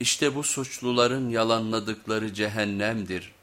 İşte bu suçluların yalanladıkları cehennemdir.